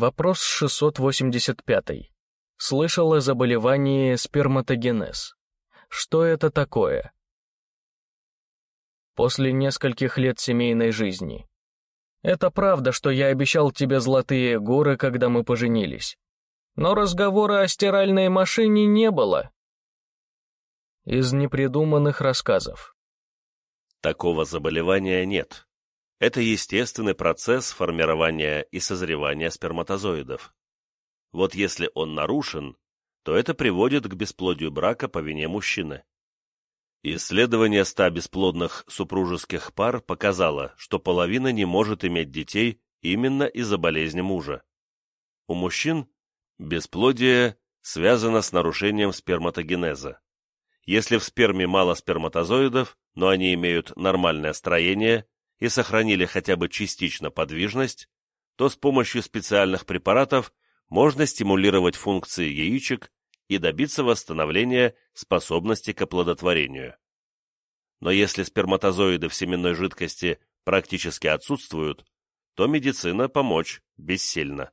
Вопрос 685. Слышал о заболевании сперматогенез. Что это такое? После нескольких лет семейной жизни. Это правда, что я обещал тебе золотые горы, когда мы поженились. Но разговора о стиральной машине не было. Из непридуманных рассказов. Такого заболевания нет. Это естественный процесс формирования и созревания сперматозоидов. Вот если он нарушен, то это приводит к бесплодию брака по вине мужчины. Исследование ста бесплодных супружеских пар показало, что половина не может иметь детей именно из-за болезни мужа. У мужчин бесплодие связано с нарушением сперматогенеза. Если в сперме мало сперматозоидов, но они имеют нормальное строение и сохранили хотя бы частично подвижность, то с помощью специальных препаратов можно стимулировать функции яичек и добиться восстановления способности к оплодотворению. Но если сперматозоиды в семенной жидкости практически отсутствуют, то медицина помочь бессильна.